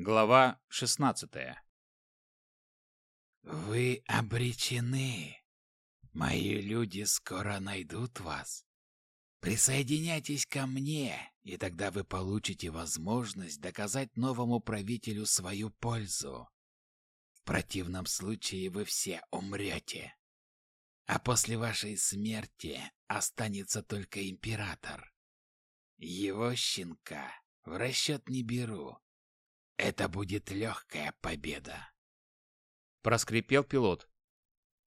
Глава 16 Вы обречены. Мои люди скоро найдут вас. Присоединяйтесь ко мне, и тогда вы получите возможность доказать новому правителю свою пользу. В противном случае вы все умрете. А после вашей смерти останется только император. Его щенка в расчет не беру. Это будет легкая победа. Проскрипел пилот.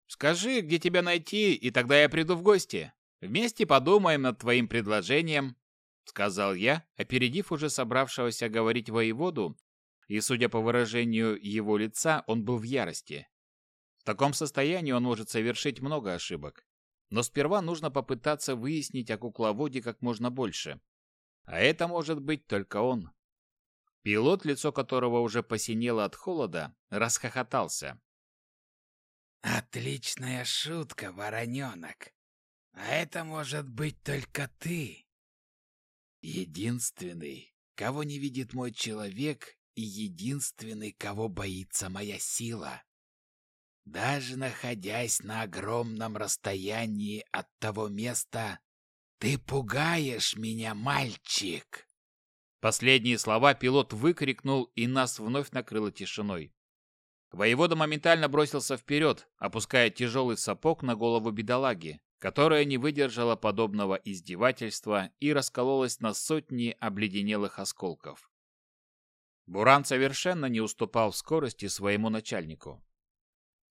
Скажи, где тебя найти, и тогда я приду в гости. Вместе подумаем над твоим предложением, сказал я, опередив уже собравшегося говорить воеводу, и, судя по выражению его лица, он был в ярости. В таком состоянии он может совершить много ошибок. Но сперва нужно попытаться выяснить о кукловоде как можно больше. А это может быть только он. Пилот, лицо которого уже посинело от холода, расхохотался. «Отличная шутка, вороненок. А это может быть только ты. Единственный, кого не видит мой человек, и единственный, кого боится моя сила. Даже находясь на огромном расстоянии от того места, ты пугаешь меня, мальчик!» Последние слова пилот выкрикнул, и нас вновь накрыло тишиной. Воевода моментально бросился вперед, опуская тяжелый сапог на голову бедолаги, которая не выдержала подобного издевательства и раскололась на сотни обледенелых осколков. Буран совершенно не уступал в скорости своему начальнику.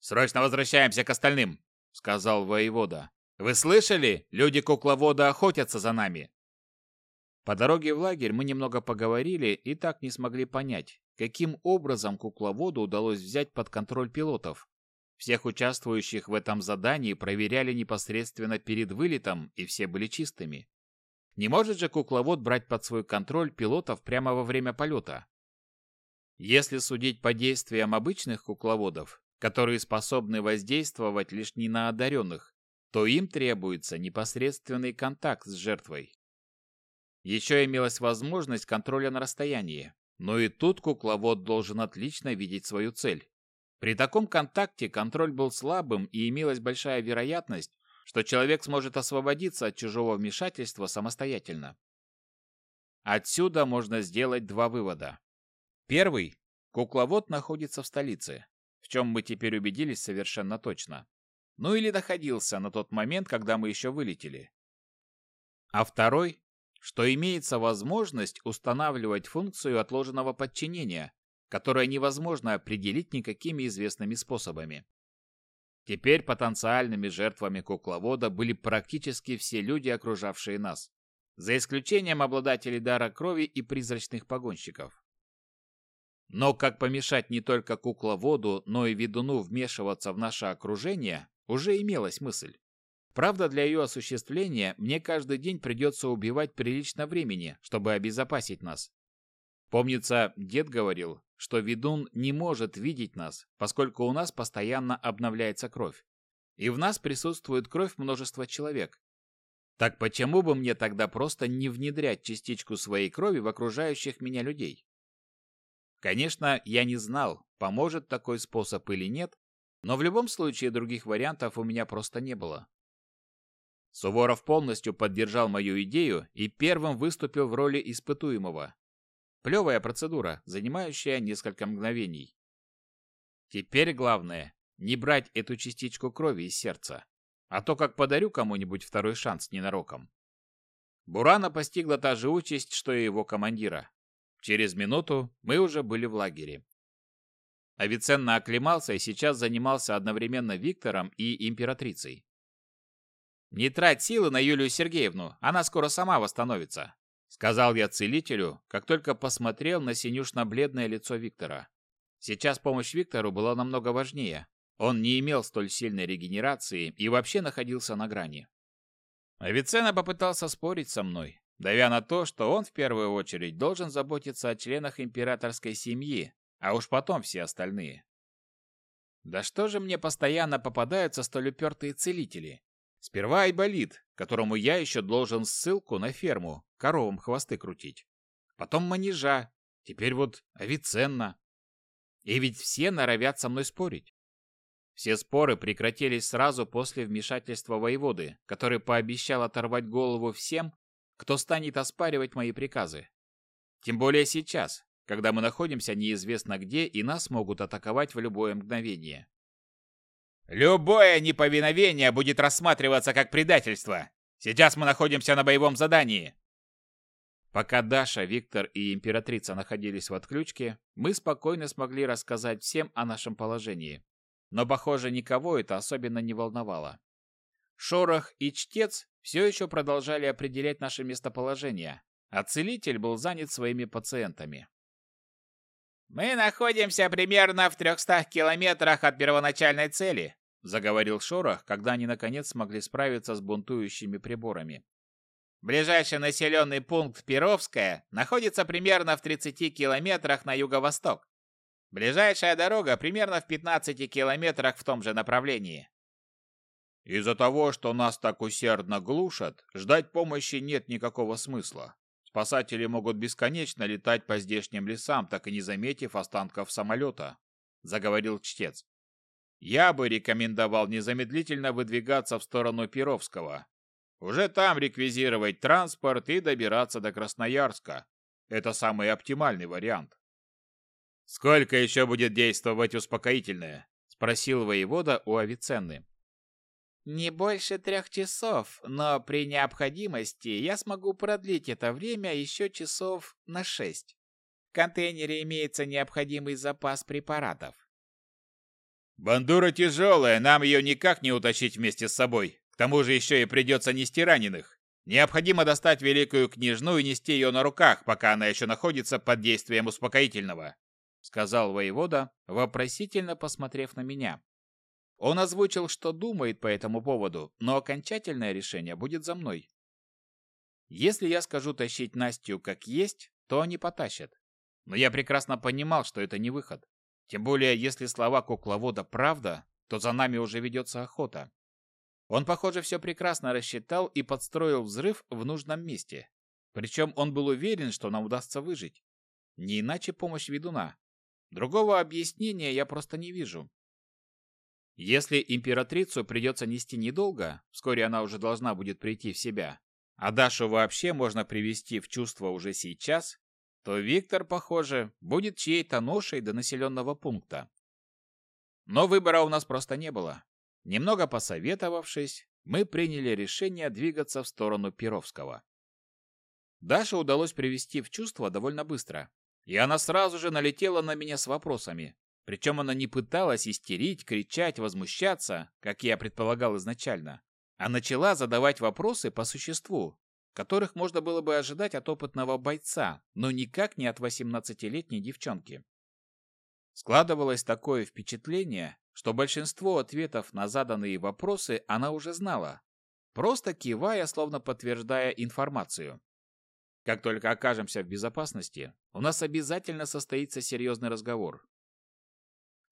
«Срочно возвращаемся к остальным!» — сказал воевода. «Вы слышали? Люди кукловода охотятся за нами!» По дороге в лагерь мы немного поговорили и так не смогли понять, каким образом кукловоду удалось взять под контроль пилотов. Всех участвующих в этом задании проверяли непосредственно перед вылетом, и все были чистыми. Не может же кукловод брать под свой контроль пилотов прямо во время полета? Если судить по действиям обычных кукловодов, которые способны воздействовать лишь не на одаренных, то им требуется непосредственный контакт с жертвой. Еще имелась возможность контроля на расстоянии, но и тут кукловод должен отлично видеть свою цель. При таком контакте контроль был слабым и имелась большая вероятность, что человек сможет освободиться от чужого вмешательства самостоятельно. Отсюда можно сделать два вывода. Первый. Кукловод находится в столице, в чем мы теперь убедились совершенно точно. Ну или находился на тот момент, когда мы еще вылетели. А второй что имеется возможность устанавливать функцию отложенного подчинения, которое невозможно определить никакими известными способами. Теперь потенциальными жертвами кукловода были практически все люди, окружавшие нас, за исключением обладателей дара крови и призрачных погонщиков. Но как помешать не только кукловоду, но и ведуну вмешиваться в наше окружение, уже имелась мысль. Правда, для ее осуществления мне каждый день придется убивать прилично времени, чтобы обезопасить нас. Помнится, дед говорил, что ведун не может видеть нас, поскольку у нас постоянно обновляется кровь. И в нас присутствует кровь множества человек. Так почему бы мне тогда просто не внедрять частичку своей крови в окружающих меня людей? Конечно, я не знал, поможет такой способ или нет, но в любом случае других вариантов у меня просто не было. Суворов полностью поддержал мою идею и первым выступил в роли испытуемого. Плевая процедура, занимающая несколько мгновений. Теперь главное – не брать эту частичку крови из сердца, а то как подарю кому-нибудь второй шанс ненароком. Бурана постигла та же участь, что и его командира. Через минуту мы уже были в лагере. Авиценна оклемался и сейчас занимался одновременно Виктором и императрицей. «Не трать силы на Юлию Сергеевну, она скоро сама восстановится», сказал я целителю, как только посмотрел на синюшно-бледное лицо Виктора. Сейчас помощь Виктору была намного важнее. Он не имел столь сильной регенерации и вообще находился на грани. Авиценна попытался спорить со мной, давя на то, что он в первую очередь должен заботиться о членах императорской семьи, а уж потом все остальные. Да что же мне постоянно попадаются столь упертые целители? Сперва Айболит, которому я еще должен ссылку на ферму, коровам хвосты крутить. Потом манежа. Теперь вот Авиценна. И ведь все норовят со мной спорить. Все споры прекратились сразу после вмешательства воеводы, который пообещал оторвать голову всем, кто станет оспаривать мои приказы. Тем более сейчас, когда мы находимся неизвестно где и нас могут атаковать в любое мгновение. Любое неповиновение будет рассматриваться как предательство. Сейчас мы находимся на боевом задании. Пока Даша, Виктор и императрица находились в отключке, мы спокойно смогли рассказать всем о нашем положении. Но, похоже, никого это особенно не волновало. Шорох и Чтец все еще продолжали определять наше местоположение, а целитель был занят своими пациентами. «Мы находимся примерно в трехстах километрах от первоначальной цели», заговорил Шорох, когда они наконец смогли справиться с бунтующими приборами. Ближайший населенный пункт Перовская находится примерно в 30 километрах на юго-восток. Ближайшая дорога примерно в 15 километрах в том же направлении. Из-за того, что нас так усердно глушат, ждать помощи нет никакого смысла. Спасатели могут бесконечно летать по здешним лесам, так и не заметив останков самолета, заговорил чтец. Я бы рекомендовал незамедлительно выдвигаться в сторону Перовского. Уже там реквизировать транспорт и добираться до Красноярска. Это самый оптимальный вариант. Сколько еще будет действовать успокоительное? спросил воевода у Авиценны. Не больше трех часов, но при необходимости я смогу продлить это время еще часов на шесть. В контейнере имеется необходимый запас препаратов. Бандура тяжелая, нам ее никак не утащить вместе с собой. К тому же еще и придется нести раненых. Необходимо достать великую княжну и нести ее на руках, пока она еще находится под действием успокоительного, сказал воевода, вопросительно посмотрев на меня. Он озвучил, что думает по этому поводу, но окончательное решение будет за мной. Если я скажу тащить Настю как есть, то они потащат. Но я прекрасно понимал, что это не выход. Тем более, если слова кукловода правда, то за нами уже ведется охота. Он, похоже, все прекрасно рассчитал и подстроил взрыв в нужном месте. Причем он был уверен, что нам удастся выжить. Не иначе помощь ведуна. Другого объяснения я просто не вижу. Если императрицу придется нести недолго, вскоре она уже должна будет прийти в себя, а Дашу вообще можно привести в чувство уже сейчас, то Виктор, похоже, будет чьей-то ношей до населенного пункта. Но выбора у нас просто не было. Немного посоветовавшись, мы приняли решение двигаться в сторону Перовского. Даша удалось привести в чувство довольно быстро, и она сразу же налетела на меня с вопросами, причем она не пыталась истерить, кричать, возмущаться, как я предполагал изначально, а начала задавать вопросы по существу, которых можно было бы ожидать от опытного бойца, но никак не от 18-летней девчонки. Складывалось такое впечатление, что большинство ответов на заданные вопросы она уже знала, просто кивая, словно подтверждая информацию. Как только окажемся в безопасности, у нас обязательно состоится серьезный разговор.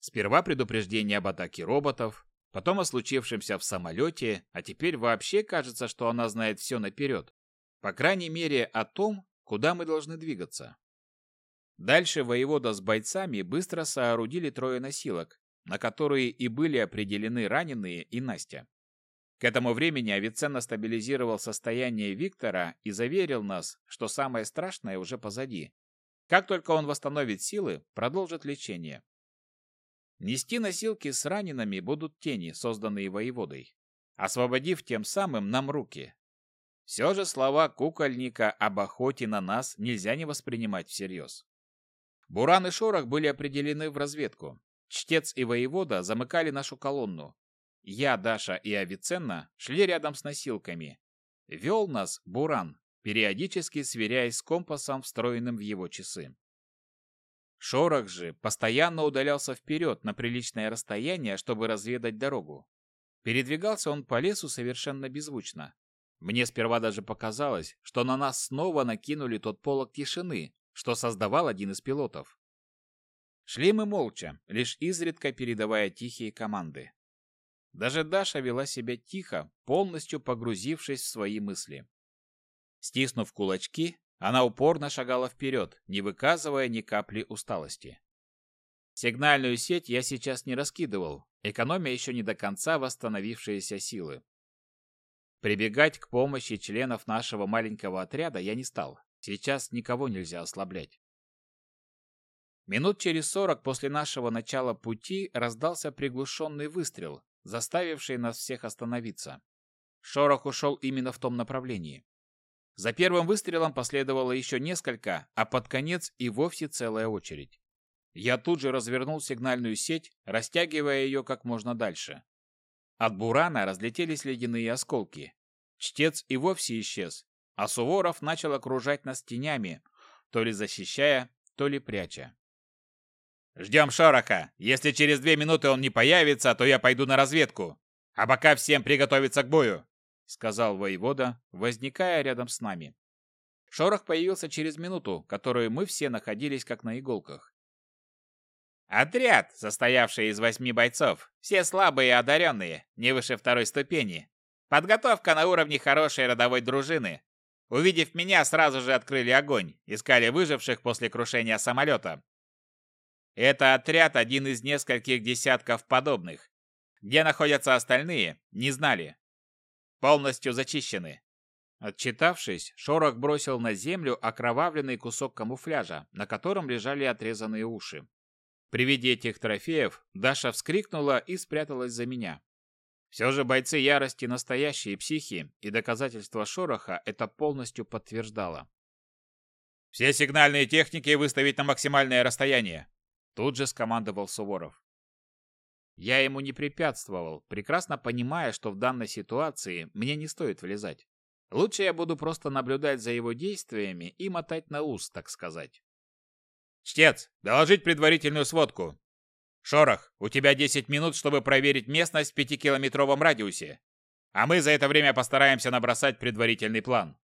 Сперва предупреждение об атаке роботов, потом о случившемся в самолете, а теперь вообще кажется, что она знает все наперед. По крайней мере, о том, куда мы должны двигаться. Дальше воевода с бойцами быстро соорудили трое носилок, на которые и были определены раненые и Настя. К этому времени Авиценна стабилизировал состояние Виктора и заверил нас, что самое страшное уже позади. Как только он восстановит силы, продолжит лечение. Нести носилки с ранеными будут тени, созданные воеводой, освободив тем самым нам руки. Все же слова кукольника об охоте на нас нельзя не воспринимать всерьез. Буран и Шорох были определены в разведку. Чтец и воевода замыкали нашу колонну. Я, Даша и Авиценна шли рядом с носилками. Вел нас Буран, периодически сверяясь с компасом, встроенным в его часы. Шорох же постоянно удалялся вперед на приличное расстояние, чтобы разведать дорогу. Передвигался он по лесу совершенно беззвучно. Мне сперва даже показалось, что на нас снова накинули тот полог тишины, что создавал один из пилотов. Шли мы молча, лишь изредка передавая тихие команды. Даже Даша вела себя тихо, полностью погрузившись в свои мысли. Стиснув кулачки, Она упорно шагала вперед, не выказывая ни капли усталости. Сигнальную сеть я сейчас не раскидывал, экономя еще не до конца восстановившиеся силы. Прибегать к помощи членов нашего маленького отряда я не стал. Сейчас никого нельзя ослаблять. Минут через сорок после нашего начала пути раздался приглушенный выстрел, заставивший нас всех остановиться. Шорох ушел именно в том направлении. За первым выстрелом последовало еще несколько, а под конец и вовсе целая очередь. Я тут же развернул сигнальную сеть, растягивая ее как можно дальше. От бурана разлетелись ледяные осколки. Чтец и вовсе исчез, а Суворов начал окружать нас тенями, то ли защищая, то ли пряча. «Ждем шороха. Если через две минуты он не появится, то я пойду на разведку. А пока всем приготовиться к бою!» сказал воевода, возникая рядом с нами. Шорох появился через минуту, которую мы все находились как на иголках. Отряд, состоявший из восьми бойцов, все слабые и одаренные, не выше второй ступени. Подготовка на уровне хорошей родовой дружины. Увидев меня, сразу же открыли огонь, искали выживших после крушения самолета. Это отряд один из нескольких десятков подобных. Где находятся остальные, не знали полностью зачищены. Отчитавшись, Шорох бросил на землю окровавленный кусок камуфляжа, на котором лежали отрезанные уши. При виде этих трофеев Даша вскрикнула и спряталась за меня. Все же бойцы ярости настоящие психи, и доказательство Шороха это полностью подтверждало. «Все сигнальные техники выставить на максимальное расстояние!» Тут же скомандовал Суворов. Я ему не препятствовал, прекрасно понимая, что в данной ситуации мне не стоит влезать. Лучше я буду просто наблюдать за его действиями и мотать на ус, так сказать. «Чтец, доложить предварительную сводку. Шорох, у тебя 10 минут, чтобы проверить местность в пятикилометровом радиусе. А мы за это время постараемся набросать предварительный план».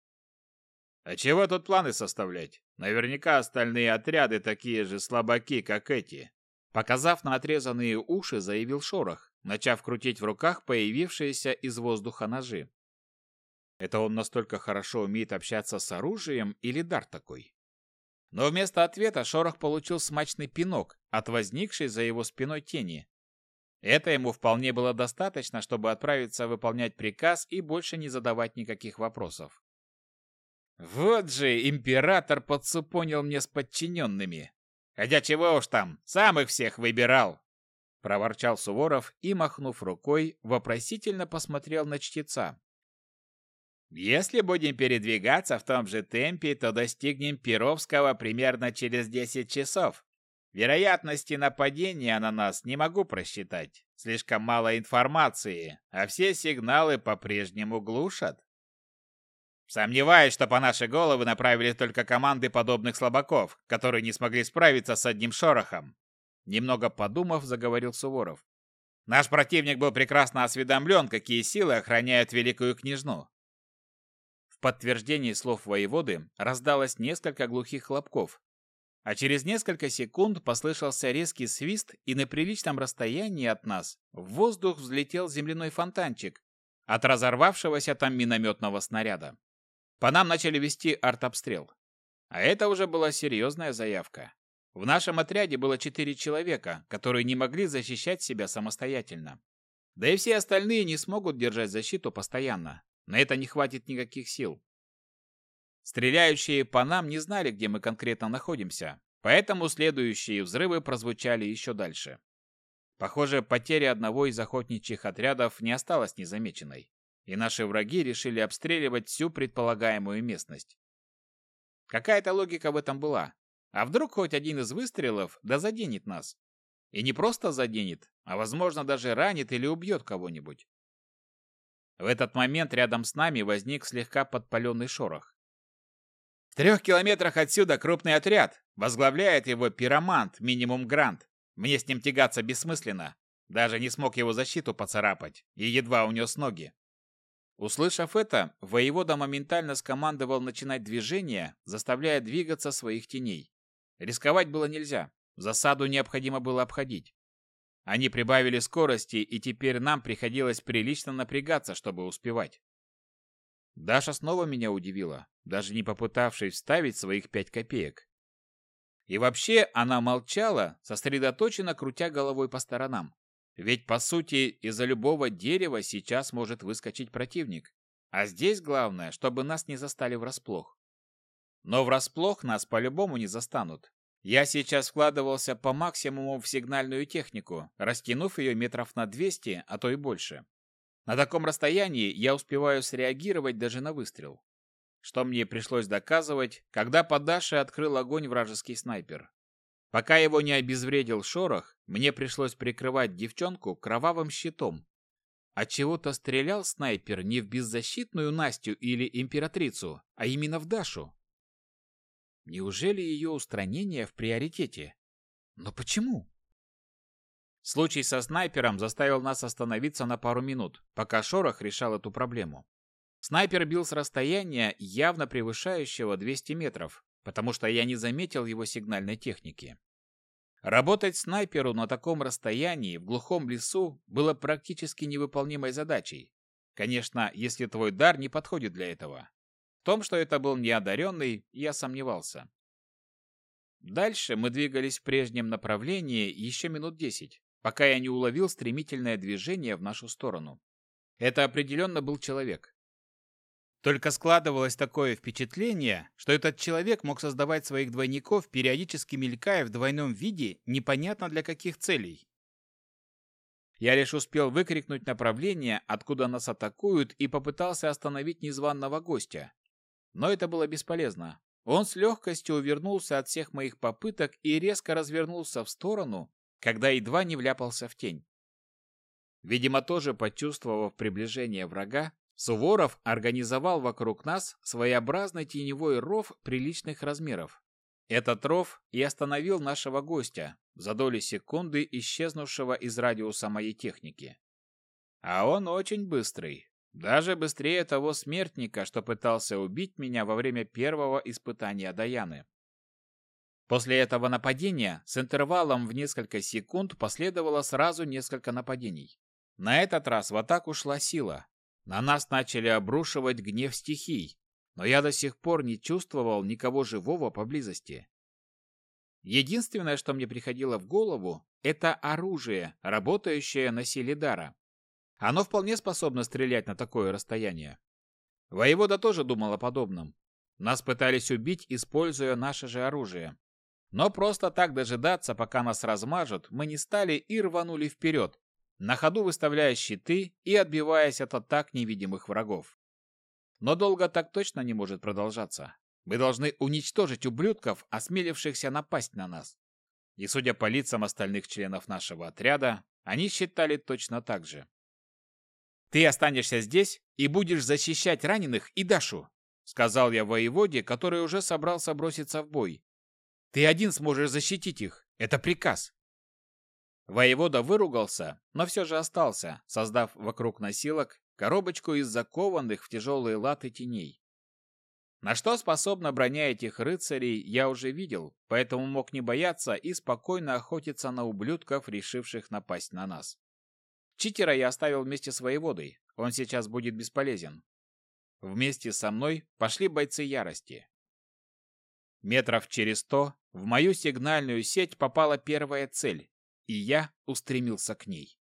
«А чего тут планы составлять? Наверняка остальные отряды такие же слабаки, как эти. Показав на отрезанные уши, заявил Шорох, начав крутить в руках появившиеся из воздуха ножи. Это он настолько хорошо умеет общаться с оружием или дар такой? Но вместо ответа Шорох получил смачный пинок от возникшей за его спиной тени. Это ему вполне было достаточно, чтобы отправиться выполнять приказ и больше не задавать никаких вопросов. Вот же император подсупонил мне с подчиненными. Хотя чего уж там, сам их всех выбирал!» Проворчал Суворов и, махнув рукой, вопросительно посмотрел на чтеца. «Если будем передвигаться в том же темпе, то достигнем Перовского примерно через 10 часов. Вероятности нападения на нас не могу просчитать. Слишком мало информации, а все сигналы по-прежнему глушат. Сомневаюсь, что по нашей головы направили только команды подобных слабаков, которые не смогли справиться с одним шорохом. Немного подумав, заговорил Суворов. Наш противник был прекрасно осведомлен, какие силы охраняют великую княжну. Подтверждении слов воеводы раздалось несколько глухих хлопков, а через несколько секунд послышался резкий свист, и на приличном расстоянии от нас в воздух взлетел земляной фонтанчик от разорвавшегося там минометного снаряда. По нам начали вести артобстрел. А это уже была серьезная заявка. В нашем отряде было четыре человека, которые не могли защищать себя самостоятельно. Да и все остальные не смогут держать защиту постоянно. На это не хватит никаких сил. Стреляющие по нам не знали, где мы конкретно находимся, поэтому следующие взрывы прозвучали еще дальше. Похоже, потеря одного из охотничьих отрядов не осталась незамеченной и наши враги решили обстреливать всю предполагаемую местность. Какая-то логика в этом была. А вдруг хоть один из выстрелов да заденет нас? И не просто заденет, а возможно даже ранит или убьет кого-нибудь. В этот момент рядом с нами возник слегка подпаленный шорох. В трех километрах отсюда крупный отряд. Возглавляет его пиромант, минимум Грант. Мне с ним тягаться бессмысленно. Даже не смог его защиту поцарапать и едва унес ноги. Услышав это, воевода моментально скомандовал начинать движение, заставляя двигаться своих теней. Рисковать было нельзя, засаду необходимо было обходить. Они прибавили скорости, и теперь нам приходилось прилично напрягаться, чтобы успевать. Даша снова меня удивила. даже не попытавшись вставить своих пять копеек. И вообще она молчала, сосредоточенно крутя головой по сторонам. Ведь, по сути, из-за любого дерева сейчас может выскочить противник. А здесь главное, чтобы нас не застали врасплох. Но врасплох нас по-любому не застанут. Я сейчас вкладывался по максимуму в сигнальную технику, растянув ее метров на 200, а то и больше. На таком расстоянии я успеваю среагировать даже на выстрел. Что мне пришлось доказывать, когда по Даше открыл огонь вражеский снайпер. Пока его не обезвредил шорох, мне пришлось прикрывать девчонку кровавым щитом. От чего то стрелял снайпер не в беззащитную Настю или императрицу, а именно в Дашу. Неужели ее устранение в приоритете? Но почему? Случай со снайпером заставил нас остановиться на пару минут, пока Шорох решал эту проблему. Снайпер бил с расстояния, явно превышающего 200 метров, потому что я не заметил его сигнальной техники. Работать снайперу на таком расстоянии в глухом лесу было практически невыполнимой задачей. Конечно, если твой дар не подходит для этого. В том, что это был неодаренный, я сомневался. Дальше мы двигались в прежнем направлении еще минут десять, пока я не уловил стремительное движение в нашу сторону. Это определенно был человек. Только складывалось такое впечатление, что этот человек мог создавать своих двойников, периодически мелькая в двойном виде, непонятно для каких целей. Я лишь успел выкрикнуть направление, откуда нас атакуют, и попытался остановить незваного гостя. Но это было бесполезно. Он с легкостью увернулся от всех моих попыток и резко развернулся в сторону, когда едва не вляпался в тень. Видимо, тоже почувствовав приближение врага, Суворов организовал вокруг нас своеобразный теневой ров приличных размеров. Этот ров и остановил нашего гостя, за доли секунды исчезнувшего из радиуса моей техники. А он очень быстрый, даже быстрее того смертника, что пытался убить меня во время первого испытания Даяны. После этого нападения с интервалом в несколько секунд последовало сразу несколько нападений. На этот раз в атаку шла сила. На нас начали обрушивать гнев стихий, но я до сих пор не чувствовал никого живого поблизости. Единственное, что мне приходило в голову, это оружие, работающее на силе дара. Оно вполне способно стрелять на такое расстояние. Воевода тоже думал о подобном. Нас пытались убить, используя наше же оружие. Но просто так дожидаться, пока нас размажут, мы не стали и рванули вперед, на ходу выставляя щиты и отбиваясь от атак невидимых врагов. Но долго так точно не может продолжаться. Мы должны уничтожить ублюдков, осмелившихся напасть на нас. И судя по лицам остальных членов нашего отряда, они считали точно так же. «Ты останешься здесь и будешь защищать раненых и Дашу», сказал я воеводе, который уже собрался броситься в бой. «Ты один сможешь защитить их. Это приказ». Воевода выругался, но все же остался, создав вокруг носилок коробочку из закованных в тяжелые латы теней. На что способна броня этих рыцарей, я уже видел, поэтому мог не бояться и спокойно охотиться на ублюдков, решивших напасть на нас. Читера я оставил вместе с воеводой, он сейчас будет бесполезен. Вместе со мной пошли бойцы ярости. Метров через сто в мою сигнальную сеть попала первая цель, и я устремился к ней.